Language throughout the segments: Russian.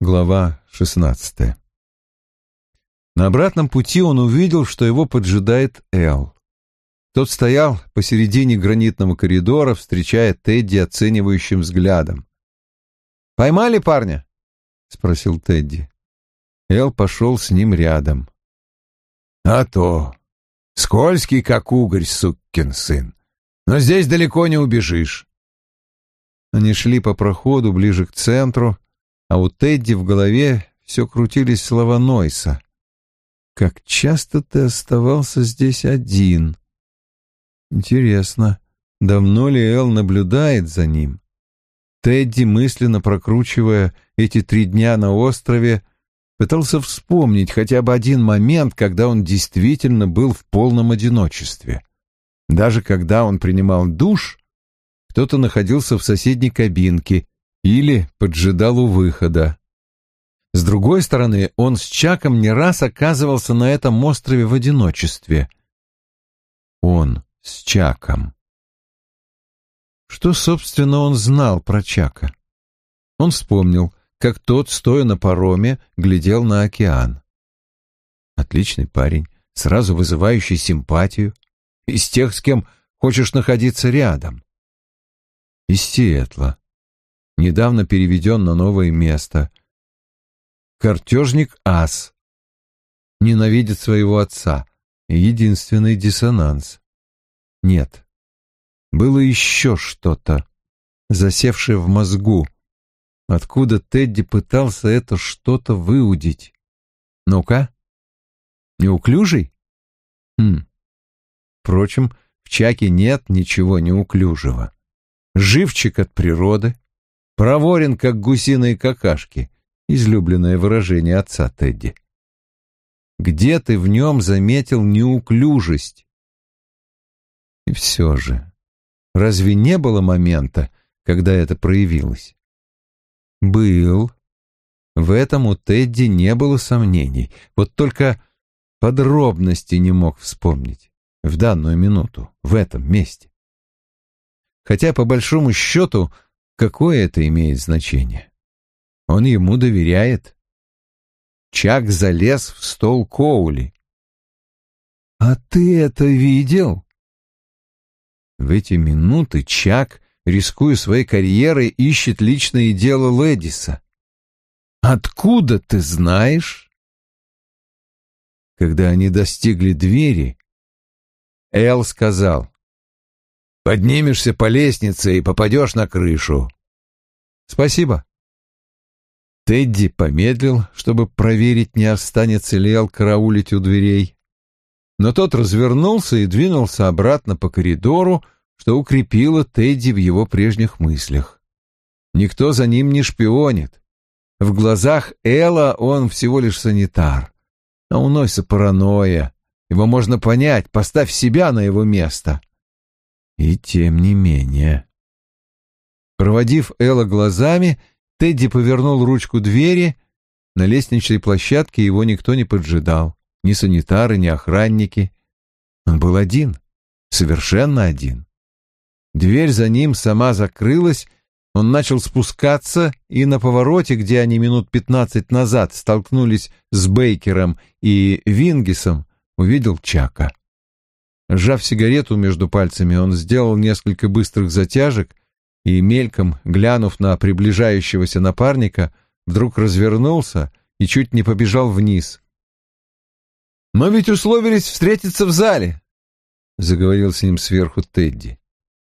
Глава шестнадцатая. На обратном пути он увидел, что его поджидает Эл. Тот стоял посередине гранитного коридора, встречая Тедди оценивающим взглядом. «Поймали парня?» — спросил Тедди. Эл пошел с ним рядом. «А то! Скользкий, как угорь, суккин сын! Но здесь далеко не убежишь!» Они шли по проходу ближе к центру, а у Тедди в голове все крутились слова Нойса. «Как часто ты оставался здесь один?» «Интересно, давно ли Эл наблюдает за ним?» Тедди, мысленно прокручивая эти три дня на острове, пытался вспомнить хотя бы один момент, когда он действительно был в полном одиночестве. Даже когда он принимал душ, кто-то находился в соседней кабинке или поджидал у выхода. С другой стороны, он с Чаком не раз оказывался на этом острове в одиночестве. Он с Чаком. Что, собственно, он знал про Чака? Он вспомнил, как тот, стоя на пароме, глядел на океан. Отличный парень, сразу вызывающий симпатию, из тех, с кем хочешь находиться рядом. Из Сиэтла, недавно переведен на новое место. Картежник Ас. Ненавидит своего отца. Единственный диссонанс. Нет. Было еще что-то, засевшее в мозгу. Откуда Тедди пытался это что-то выудить? Ну-ка. Неуклюжий? Хм. Впрочем, в Чаке нет ничего неуклюжего. Живчик от природы, Проворен, как гусиные какашки, излюбленное выражение отца Тедди. Где ты в нем заметил неуклюжесть? И все же, разве не было момента, когда это проявилось? Был. В этом у Тедди не было сомнений, вот только подробности не мог вспомнить в данную минуту, в этом месте. Хотя, по большому счету, Какое это имеет значение? Он ему доверяет. Чак залез в стол Коули. «А ты это видел?» В эти минуты Чак, рискуя своей карьерой, ищет личное дело Лэдиса. «Откуда ты знаешь?» Когда они достигли двери, Эл сказал, Поднимешься по лестнице и попадешь на крышу. Спасибо. Тедди помедлил, чтобы проверить, не останется ли Эл караулить у дверей. Но тот развернулся и двинулся обратно по коридору, что укрепило Тедди в его прежних мыслях. Никто за ним не шпионит. В глазах Элла он всего лишь санитар. А у Нойса паранойя. Его можно понять, поставь себя на его место. И тем не менее... Проводив Элла глазами, Тедди повернул ручку двери. На лестничной площадке его никто не поджидал. Ни санитары, ни охранники. Он был один, совершенно один. Дверь за ним сама закрылась, он начал спускаться, и на повороте, где они минут пятнадцать назад столкнулись с Бейкером и Вингисом, увидел Чака. Сжав сигарету между пальцами, он сделал несколько быстрых затяжек и, мельком глянув на приближающегося напарника, вдруг развернулся и чуть не побежал вниз. «Мы ведь условились встретиться в зале», — заговорил с ним сверху Тедди.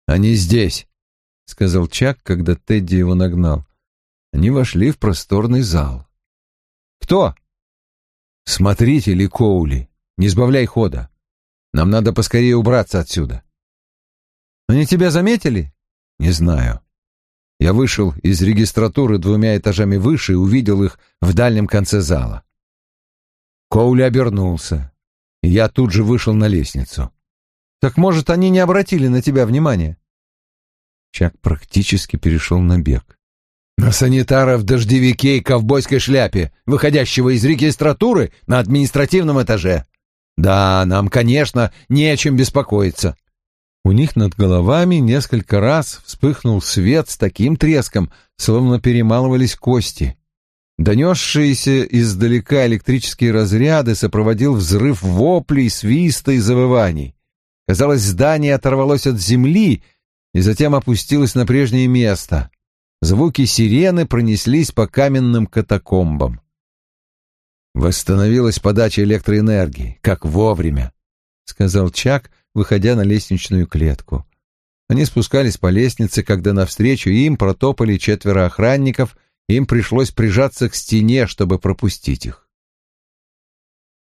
«Они здесь», — сказал Чак, когда Тедди его нагнал. Они вошли в просторный зал. «Кто?» «Смотрители Коули. Не сбавляй хода». Нам надо поскорее убраться отсюда. Они тебя заметили? Не знаю. Я вышел из регистратуры двумя этажами выше и увидел их в дальнем конце зала. Коули обернулся, я тут же вышел на лестницу. Так, может, они не обратили на тебя внимания? Чак практически перешел на бег. На санитара в дождевике и ковбойской шляпе, выходящего из регистратуры на административном этаже. Да, нам, конечно, не о чем беспокоиться. У них над головами несколько раз вспыхнул свет с таким треском, словно перемалывались кости. Донесшиеся издалека электрические разряды сопроводил взрыв воплей, свиста и завываний. Казалось, здание оторвалось от земли и затем опустилось на прежнее место. Звуки сирены пронеслись по каменным катакомбам. «Восстановилась подача электроэнергии, как вовремя», — сказал Чак, выходя на лестничную клетку. Они спускались по лестнице, когда навстречу им протопали четверо охранников, им пришлось прижаться к стене, чтобы пропустить их.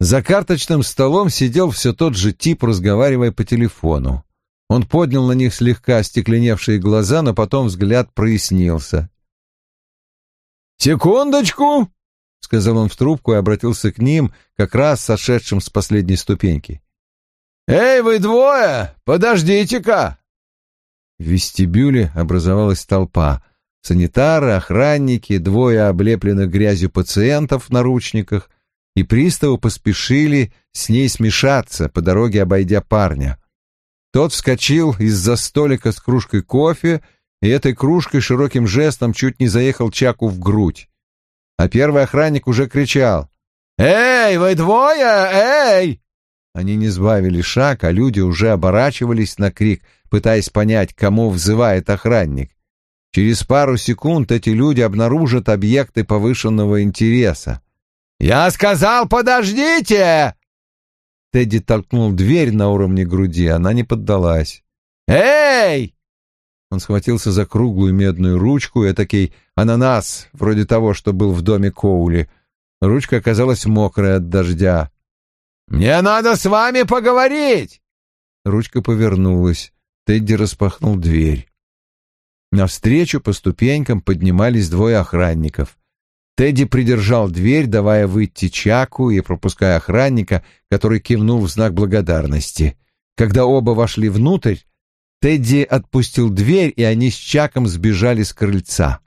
За карточным столом сидел все тот же тип, разговаривая по телефону. Он поднял на них слегка остекленевшие глаза, но потом взгляд прояснился. «Секундочку!» — сказал он в трубку и обратился к ним, как раз сошедшим с последней ступеньки. «Эй, вы двое! Подождите-ка!» В вестибюле образовалась толпа. Санитары, охранники, двое облепленных грязью пациентов в наручниках, и приставы поспешили с ней смешаться, по дороге обойдя парня. Тот вскочил из-за столика с кружкой кофе, и этой кружкой широким жестом чуть не заехал Чаку в грудь. А первый охранник уже кричал. «Эй, вы двое! Эй!» Они не сбавили шаг, а люди уже оборачивались на крик, пытаясь понять, кому взывает охранник. Через пару секунд эти люди обнаружат объекты повышенного интереса. «Я сказал, подождите!» Тедди толкнул дверь на уровне груди, она не поддалась. «Эй!» Он схватился за круглую медную ручку, этакий ананас, вроде того, что был в доме Коули. Ручка оказалась мокрая от дождя. «Мне надо с вами поговорить!» Ручка повернулась. Тедди распахнул дверь. Навстречу по ступенькам поднимались двое охранников. Тедди придержал дверь, давая выйти Чаку и пропуская охранника, который кивнул в знак благодарности. Когда оба вошли внутрь, Тедди отпустил дверь, и они с Чаком сбежали с крыльца.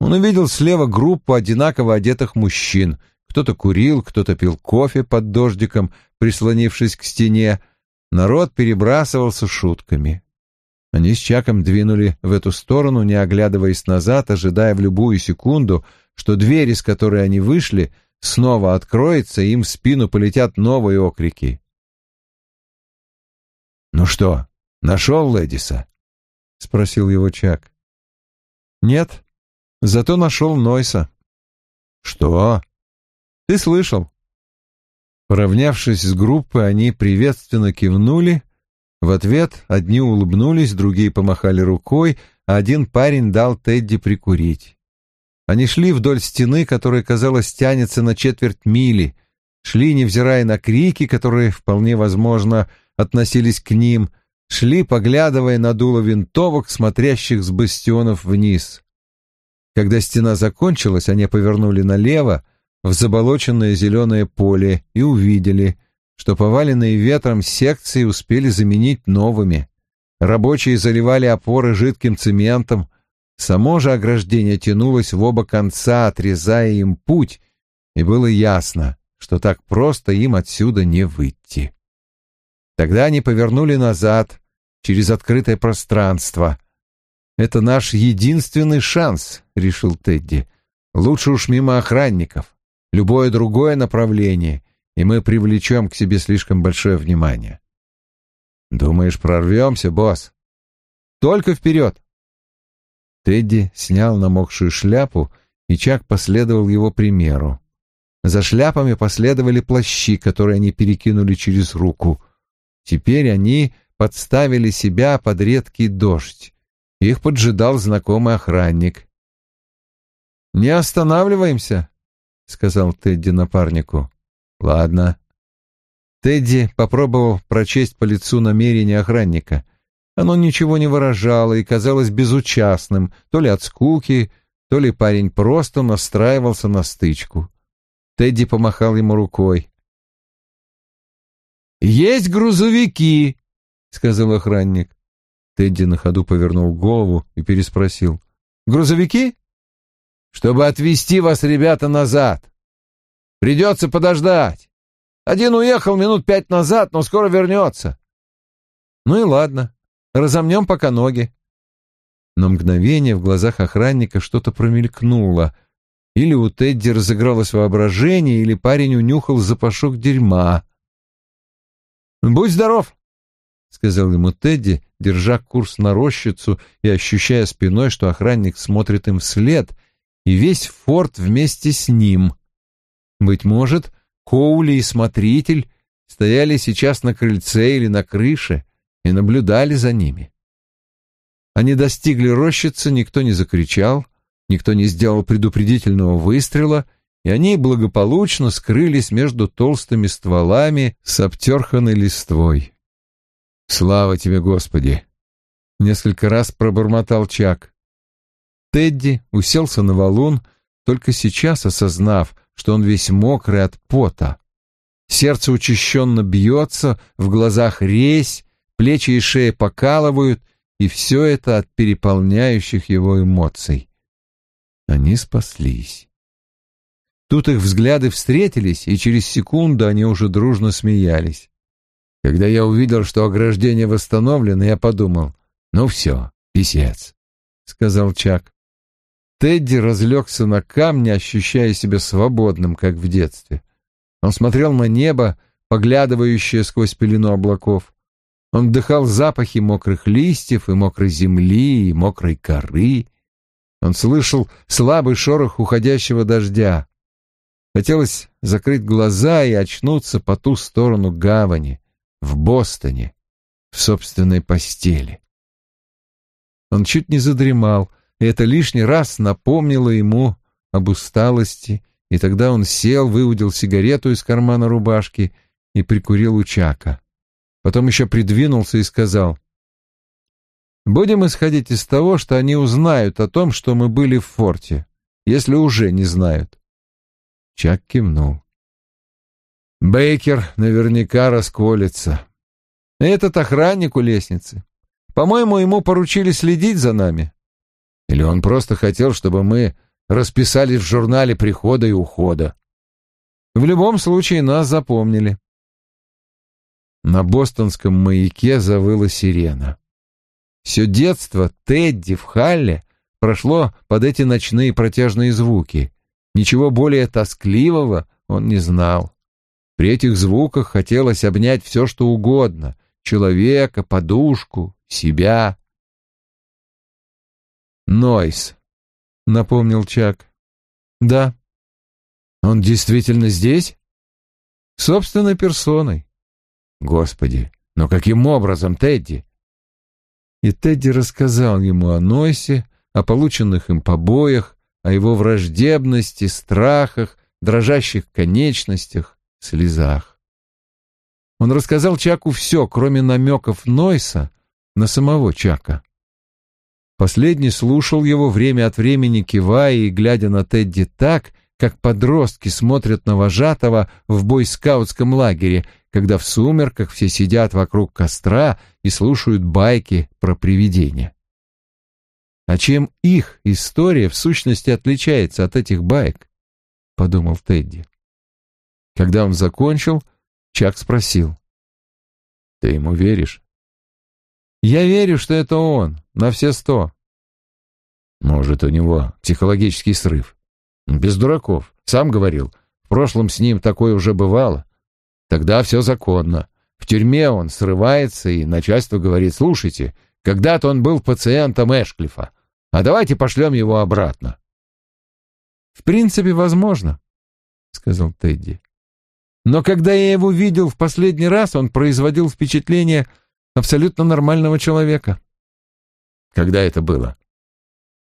Он увидел слева группу одинаково одетых мужчин. Кто-то курил, кто-то пил кофе под дождиком, прислонившись к стене. Народ перебрасывался шутками. Они с Чаком двинули в эту сторону, не оглядываясь назад, ожидая в любую секунду, что дверь, из которой они вышли, снова откроется, и им в спину полетят новые окрики. «Ну что, нашел Лэдиса?» — спросил его Чак. «Нет, зато нашел Нойса». «Что?» «Ты слышал?» Поравнявшись с группой, они приветственно кивнули. В ответ одни улыбнулись, другие помахали рукой, а один парень дал Тедди прикурить. Они шли вдоль стены, которая, казалось, тянется на четверть мили, шли, невзирая на крики, которые, вполне возможно, относились к ним, шли, поглядывая на дуло винтовок, смотрящих с бастионов вниз. Когда стена закончилась, они повернули налево, в заболоченное зеленое поле, и увидели, что поваленные ветром секции успели заменить новыми. Рабочие заливали опоры жидким цементом, Само же ограждение тянулось в оба конца, отрезая им путь, и было ясно, что так просто им отсюда не выйти. Тогда они повернули назад, через открытое пространство. «Это наш единственный шанс», — решил Тедди. «Лучше уж мимо охранников. Любое другое направление, и мы привлечем к себе слишком большое внимание». «Думаешь, прорвемся, босс?» «Только вперед!» Тедди снял намокшую шляпу, и Чак последовал его примеру. За шляпами последовали плащи, которые они перекинули через руку. Теперь они подставили себя под редкий дождь. Их поджидал знакомый охранник. «Не останавливаемся», — сказал Тедди напарнику. «Ладно». Тедди попробовал прочесть по лицу намерения охранника. Оно ничего не выражало и казалось безучастным, то ли от скуки, то ли парень просто настраивался на стычку. Тедди помахал ему рукой. «Есть грузовики!» — сказал охранник. Тедди на ходу повернул голову и переспросил. «Грузовики?» «Чтобы отвезти вас, ребята, назад. Придется подождать. Один уехал минут пять назад, но скоро вернется». «Ну и ладно. Разомнем пока ноги. На мгновение в глазах охранника что-то промелькнуло. Или у Тедди разыгралось воображение, или парень унюхал запашок дерьма. «Будь здоров!» — сказал ему Тедди, держа курс на рощицу и ощущая спиной, что охранник смотрит им вслед, и весь форт вместе с ним. Быть может, Коули и смотритель стояли сейчас на крыльце или на крыше и наблюдали за ними. Они достигли рощицы, никто не закричал, никто не сделал предупредительного выстрела, и они благополучно скрылись между толстыми стволами с обтерханной листвой. «Слава тебе, Господи!» — несколько раз пробормотал Чак. Тедди уселся на валун, только сейчас осознав, что он весь мокрый от пота. Сердце учащенно бьется, в глазах резь, плечи и шея покалывают, и все это от переполняющих его эмоций. Они спаслись. Тут их взгляды встретились, и через секунду они уже дружно смеялись. Когда я увидел, что ограждение восстановлено, я подумал, ну все, писец, — сказал Чак. Тедди разлегся на камне, ощущая себя свободным, как в детстве. Он смотрел на небо, поглядывающее сквозь пелену облаков. Он вдыхал запахи мокрых листьев и мокрой земли, и мокрой коры. Он слышал слабый шорох уходящего дождя. Хотелось закрыть глаза и очнуться по ту сторону гавани, в Бостоне, в собственной постели. Он чуть не задремал, и это лишний раз напомнило ему об усталости, и тогда он сел, выудил сигарету из кармана рубашки и прикурил у Чака. Потом еще придвинулся и сказал, «Будем исходить из того, что они узнают о том, что мы были в форте, если уже не знают». Чак кивнул. Бейкер наверняка расколется. Этот охранник у лестницы. По-моему, ему поручили следить за нами. Или он просто хотел, чтобы мы расписались в журнале прихода и ухода. В любом случае нас запомнили. На бостонском маяке завыла сирена. Все детство Тедди в Халле прошло под эти ночные протяжные звуки. Ничего более тоскливого он не знал. При этих звуках хотелось обнять все, что угодно — человека, подушку, себя. «Нойс», — напомнил Чак. «Да». «Он действительно здесь?» «Собственной персоной». «Господи, но каким образом, Тедди?» И Тедди рассказал ему о Нойсе, о полученных им побоях, о его враждебности, страхах, дрожащих конечностях, слезах. Он рассказал Чаку все, кроме намеков Нойса на самого Чака. Последний слушал его время от времени, кивая и глядя на Тедди так, как подростки смотрят на вожатого в бойскаутском лагере, когда в сумерках все сидят вокруг костра и слушают байки про привидения. А чем их история в сущности отличается от этих байк? — подумал Тедди. Когда он закончил, Чак спросил. «Ты ему веришь?» «Я верю, что это он, на все сто». «Может, у него психологический срыв?» «Без дураков. Сам говорил. В прошлом с ним такое уже бывало. Тогда все законно. В тюрьме он срывается, и начальство говорит, слушайте, когда-то он был пациентом Эшклифа, а давайте пошлем его обратно. «В принципе, возможно», — сказал Тедди. «Но когда я его видел в последний раз, он производил впечатление абсолютно нормального человека». «Когда это было?»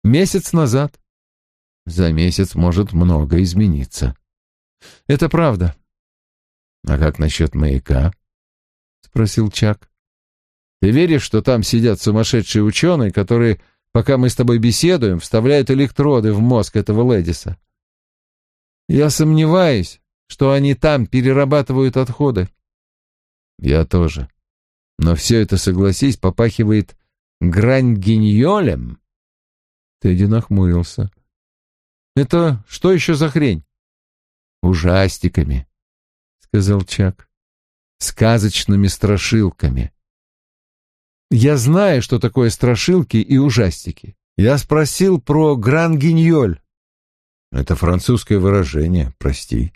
«Месяц назад». «За месяц может много измениться». «Это правда». «А как насчет маяка?» — спросил Чак. «Ты веришь, что там сидят сумасшедшие ученые, которые пока мы с тобой беседуем, вставляют электроды в мозг этого Ледиса. Я сомневаюсь, что они там перерабатывают отходы. Я тоже. Но все это, согласись, попахивает грань-гиньолем. Тедди нахмурился. Это что еще за хрень? Ужастиками, сказал Чак. Сказочными страшилками. Я знаю, что такое страшилки и ужастики. Я спросил про Гран-Гиньоль. Это французское выражение, прости.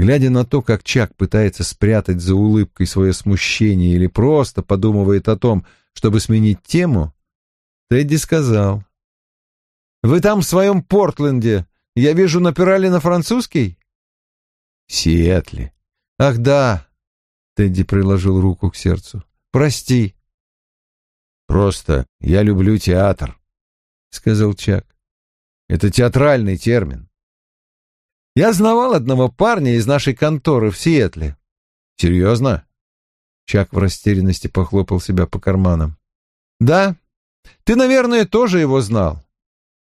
Глядя на то, как Чак пытается спрятать за улыбкой свое смущение или просто подумывает о том, чтобы сменить тему, Тедди сказал. «Вы там в своем Портленде. Я вижу, напирали на французский?» «Сиэтле». «Ах, да!» — Тедди приложил руку к сердцу. «Прости». «Просто я люблю театр», — сказал Чак. «Это театральный термин. Я знавал одного парня из нашей конторы в Сиэтле. Серьезно? Чак в растерянности похлопал себя по карманам. Да. Ты, наверное, тоже его знал.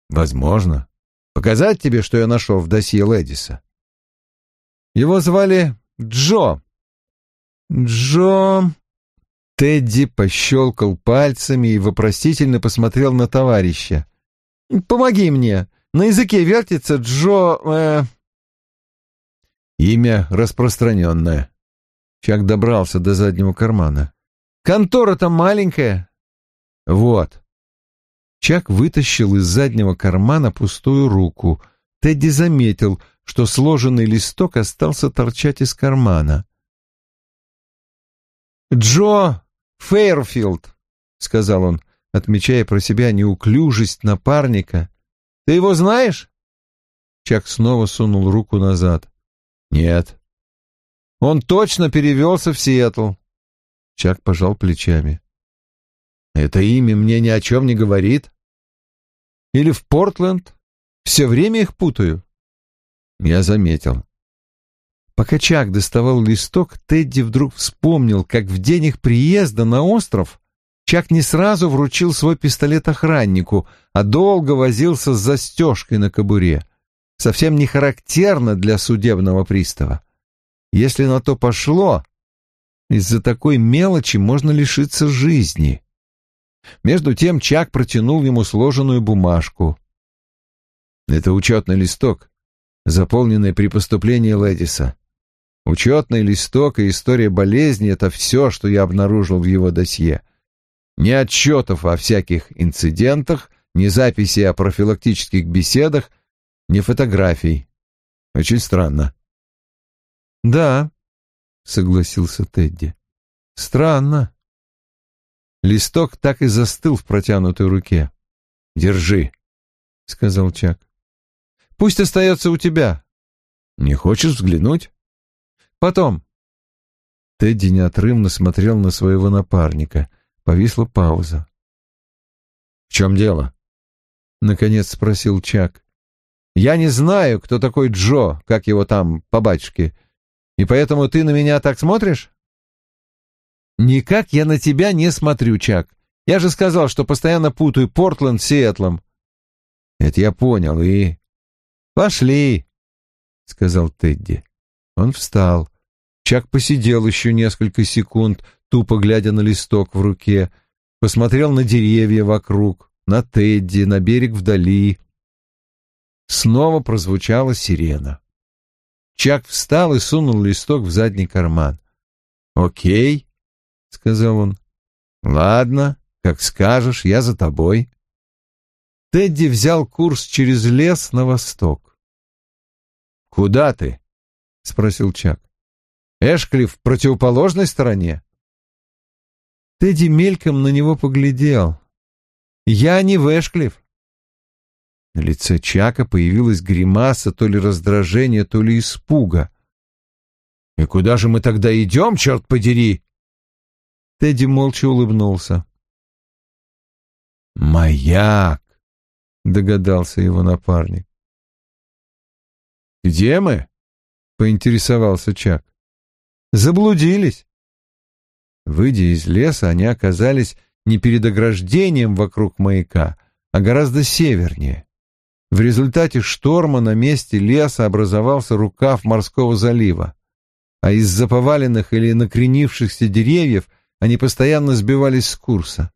Возможно. Показать тебе, что я нашел в досье Лэдиса. Его звали Джо. Джо... Тедди пощелкал пальцами и вопросительно посмотрел на товарища. «Помоги мне. На языке вертится Джо... Э, Имя распространенное. Чак добрался до заднего кармана. «Контора-то маленькая». «Вот». Чак вытащил из заднего кармана пустую руку. Тедди заметил, что сложенный листок остался торчать из кармана. «Джо Фейрфилд», — сказал он, отмечая про себя неуклюжесть напарника. «Ты его знаешь?» Чак снова сунул руку назад. Нет. Он точно перевелся в Сиэтл. Чак пожал плечами. Это имя мне ни о чем не говорит. Или в Портленд. Все время их путаю. Я заметил. Пока Чак доставал листок, Тедди вдруг вспомнил, как в день их приезда на остров Чак не сразу вручил свой пистолет охраннику, а долго возился с застежкой на кобуре совсем не характерно для судебного пристава. Если на то пошло, из-за такой мелочи можно лишиться жизни. Между тем Чак протянул ему сложенную бумажку. Это учетный листок, заполненный при поступлении Лэдиса. Учетный листок и история болезни — это все, что я обнаружил в его досье. Ни отчетов о всяких инцидентах, ни записи о профилактических беседах, ни фотографий. Очень странно. Да, согласился Тедди. Странно. Листок так и застыл в протянутой руке. Держи, сказал Чак. Пусть остается у тебя. Не хочешь взглянуть? Потом. Тедди неотрывно смотрел на своего напарника. Повисла пауза. «В чем дело?» — наконец спросил Чак. Я не знаю, кто такой Джо, как его там по батюшке, и поэтому ты на меня так смотришь? Никак я на тебя не смотрю, Чак. Я же сказал, что постоянно путаю Портленд с Сиэтлом. Это я понял, и... Пошли, сказал Тедди. Он встал. Чак посидел еще несколько секунд, тупо глядя на листок в руке, посмотрел на деревья вокруг, на Тедди, на берег вдали, Снова прозвучала сирена. Чак встал и сунул листок в задний карман. «Окей», — сказал он. «Ладно, как скажешь, я за тобой». Тедди взял курс через лес на восток. «Куда ты?» — спросил Чак. «Эшкли в противоположной стороне?» Тедди мельком на него поглядел. «Я не в Эшклифф. На лице Чака появилась гримаса то ли раздражения, то ли испуга. «И куда же мы тогда идем, черт подери?» Тедди молча улыбнулся. «Маяк!» — догадался его напарник. «Где мы?» — поинтересовался Чак. «Заблудились». Выйдя из леса, они оказались не перед ограждением вокруг маяка, а гораздо севернее. В результате шторма на месте леса образовался рукав морского залива, а из-за поваленных или накренившихся деревьев они постоянно сбивались с курса.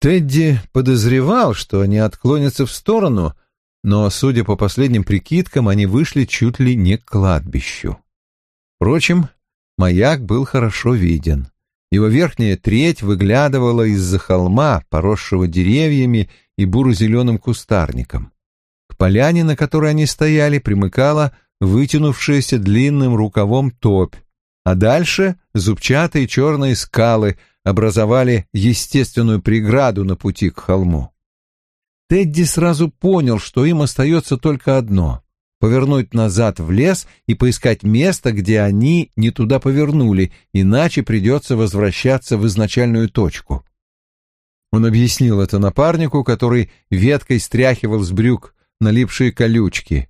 Тедди подозревал, что они отклонятся в сторону, но, судя по последним прикидкам, они вышли чуть ли не к кладбищу. Впрочем, маяк был хорошо виден. Его верхняя треть выглядывала из-за холма, поросшего деревьями и буро-зеленым кустарником. К поляне, на которой они стояли, примыкала вытянувшаяся длинным рукавом топь, а дальше зубчатые черные скалы образовали естественную преграду на пути к холму. Тедди сразу понял, что им остается только одно — повернуть назад в лес и поискать место, где они не туда повернули, иначе придется возвращаться в изначальную точку. Он объяснил это напарнику, который веткой стряхивал с брюк налипшие колючки.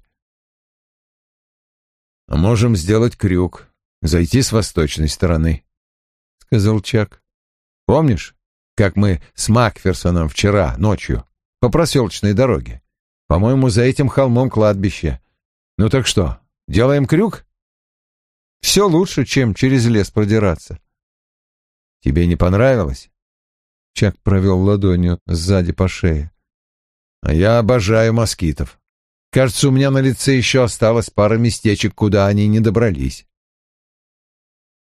«А можем сделать крюк, зайти с восточной стороны», — сказал Чак. «Помнишь, как мы с Макферсоном вчера ночью по проселочной дороге? По-моему, за этим холмом кладбище. Ну так что, делаем крюк?» «Все лучше, чем через лес продираться». «Тебе не понравилось?» Чак провел ладонью сзади по шее. «А я обожаю москитов. Кажется, у меня на лице еще осталось пара местечек, куда они не добрались».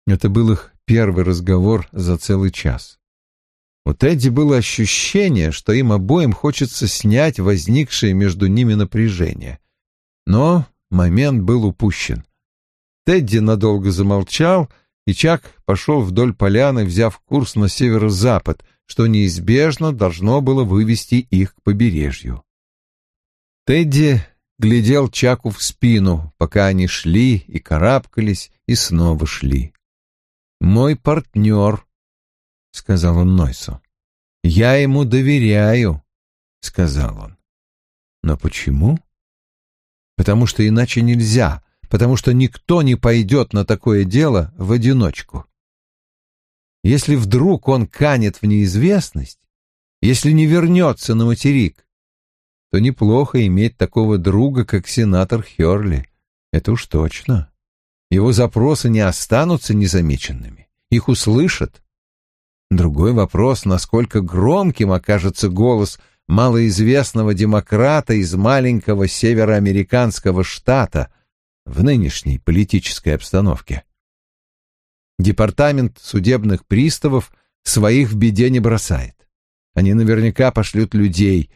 Это был их первый разговор за целый час. У Тедди было ощущение, что им обоим хочется снять возникшее между ними напряжение. Но момент был упущен. Тедди надолго замолчал, и Чак пошел вдоль поляны, взяв курс на северо-запад — что неизбежно должно было вывести их к побережью. Тедди глядел Чаку в спину, пока они шли и карабкались, и снова шли. «Мой партнер», — сказал он Нойсу. «Я ему доверяю», — сказал он. «Но почему?» «Потому что иначе нельзя, потому что никто не пойдет на такое дело в одиночку. Если вдруг он канет в неизвестность, если не вернется на материк, то неплохо иметь такого друга, как сенатор Херли. Это уж точно. Его запросы не останутся незамеченными. Их услышат. Другой вопрос, насколько громким окажется голос малоизвестного демократа из маленького североамериканского штата в нынешней политической обстановке. Департамент судебных приставов своих в беде не бросает. Они наверняка пошлют людей.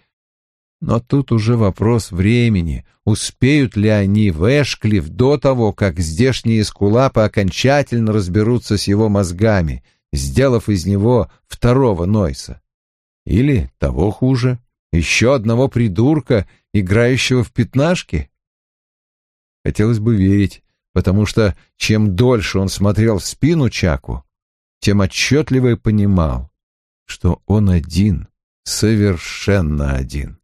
Но тут уже вопрос времени, успеют ли они в Эшклиф до того, как здешние скулапы окончательно разберутся с его мозгами, сделав из него второго Нойса. Или, того хуже, еще одного придурка, играющего в пятнашки. Хотелось бы верить, потому что чем дольше он смотрел в спину Чаку, тем отчетливо понимал, что он один, совершенно один.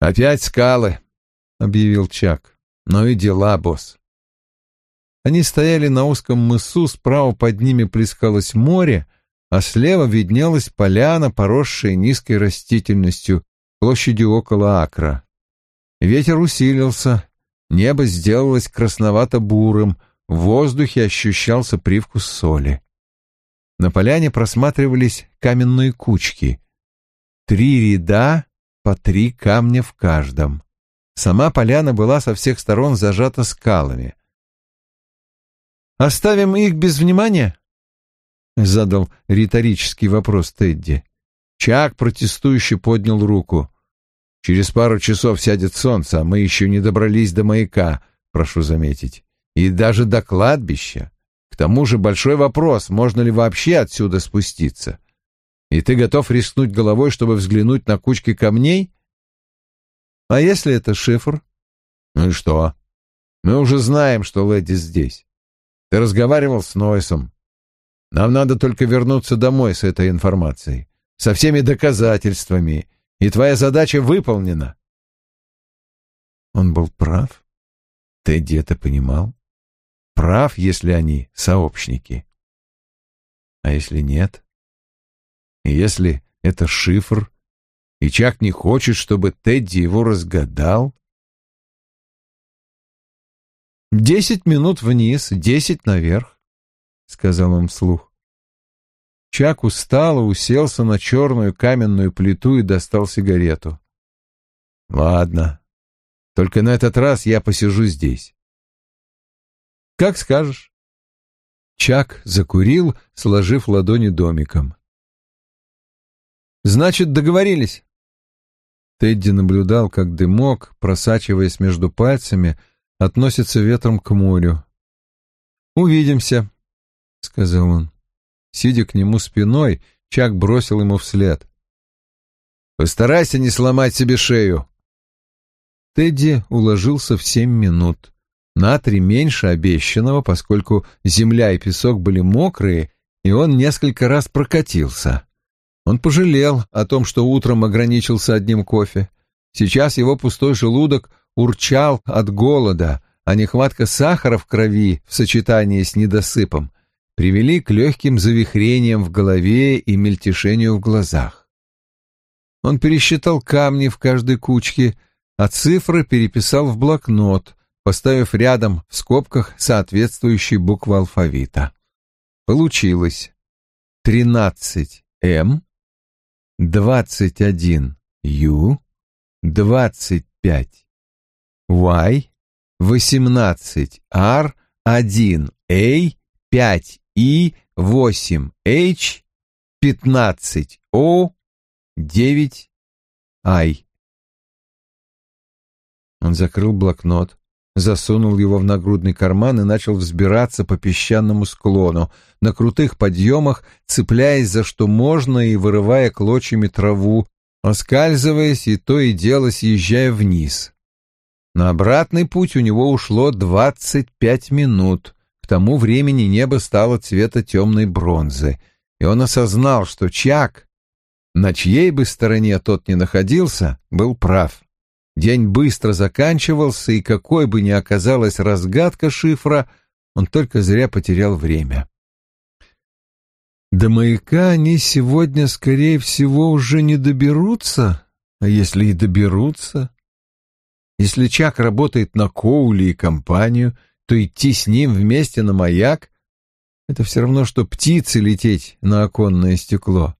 «Опять скалы», — объявил Чак. «Ну и дела, босс». Они стояли на узком мысу, справа под ними плескалось море, а слева виднелась поляна, поросшая низкой растительностью, площадью около акра. Ветер усилился, Небо сделалось красновато-бурым, в воздухе ощущался привкус соли. На поляне просматривались каменные кучки. Три ряда, по три камня в каждом. Сама поляна была со всех сторон зажата скалами. «Оставим их без внимания?» — задал риторический вопрос Тедди. Чак протестующе поднял руку. Через пару часов сядет солнце, а мы еще не добрались до маяка, прошу заметить, и даже до кладбища. К тому же большой вопрос, можно ли вообще отсюда спуститься. И ты готов рискнуть головой, чтобы взглянуть на кучки камней? А если это шифр? Ну и что? Мы уже знаем, что леди здесь. Ты разговаривал с Нойсом. Нам надо только вернуться домой с этой информацией, со всеми доказательствами и твоя задача выполнена. Он был прав. Тедди это понимал. Прав, если они сообщники. А если нет? И если это шифр, и Чак не хочет, чтобы Тедди его разгадал? «Десять минут вниз, десять наверх», — сказал он вслух. Чак устало уселся на черную каменную плиту и достал сигарету. «Ладно, только на этот раз я посижу здесь». «Как скажешь». Чак закурил, сложив ладони домиком. «Значит, договорились?» Тедди наблюдал, как дымок, просачиваясь между пальцами, относится ветром к морю. «Увидимся», — сказал он. Сидя к нему спиной, Чак бросил ему вслед. «Постарайся не сломать себе шею». Тедди уложился в семь минут. На три меньше обещанного, поскольку земля и песок были мокрые, и он несколько раз прокатился. Он пожалел о том, что утром ограничился одним кофе. Сейчас его пустой желудок урчал от голода, а нехватка сахара в крови в сочетании с недосыпом привели к легким завихрениям в голове и мельтешению в глазах. Он пересчитал камни в каждой кучке, а цифры переписал в блокнот, поставив рядом в скобках соответствующие буквы алфавита. Получилось 13М, 21 U, 25 Y, 18 R, 1 A, 5 I, 8 H, 15 O, 9 I. Он закрыл блокнот, засунул его в нагрудный карман и начал взбираться по песчаному склону, на крутых подъемах, цепляясь за что можно и вырывая клочьями траву, оскальзываясь и то и дело съезжая вниз. На обратный путь у него ушло двадцать пять минут. Тому времени небо стало цвета темной бронзы, и он осознал, что Чак, на чьей бы стороне тот ни находился, был прав. День быстро заканчивался, и какой бы ни оказалась разгадка шифра, он только зря потерял время. До маяка они сегодня, скорее всего, уже не доберутся, а если и доберутся... Если Чак работает на Коули и компанию, то идти с ним вместе на маяк — это все равно, что птицы лететь на оконное стекло.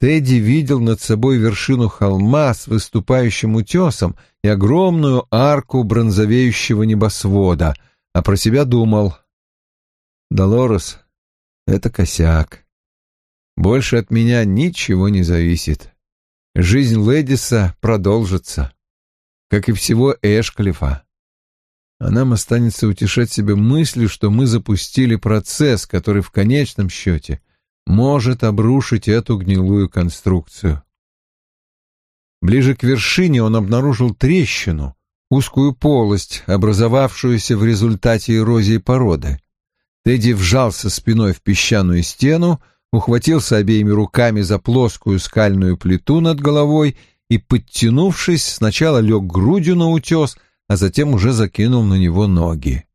Тедди видел над собой вершину холма с выступающим утесом и огромную арку бронзовеющего небосвода, а про себя думал. «Долорес, это косяк. Больше от меня ничего не зависит. Жизнь Лэдиса продолжится, как и всего Эшклифа. А нам останется утешать себя мыслью, что мы запустили процесс, который в конечном счете — может обрушить эту гнилую конструкцию. Ближе к вершине он обнаружил трещину, узкую полость, образовавшуюся в результате эрозии породы. Тедди вжался спиной в песчаную стену, ухватился обеими руками за плоскую скальную плиту над головой и, подтянувшись, сначала лег грудью на утес, а затем уже закинул на него ноги.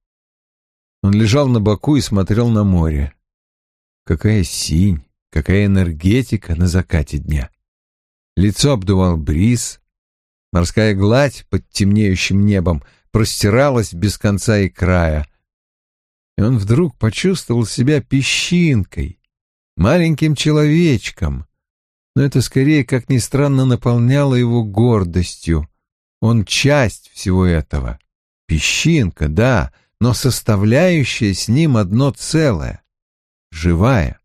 Он лежал на боку и смотрел на море. Какая синь, какая энергетика на закате дня. Лицо обдувал бриз, морская гладь под темнеющим небом простиралась без конца и края. И он вдруг почувствовал себя песчинкой, маленьким человечком, но это скорее, как ни странно, наполняло его гордостью. Он часть всего этого. Песчинка, да, но составляющая с ним одно целое живая.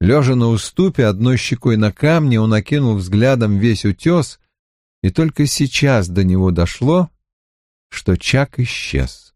Лежа на уступе, одной щекой на камне, он окинул взглядом весь утес, и только сейчас до него дошло, что Чак исчез.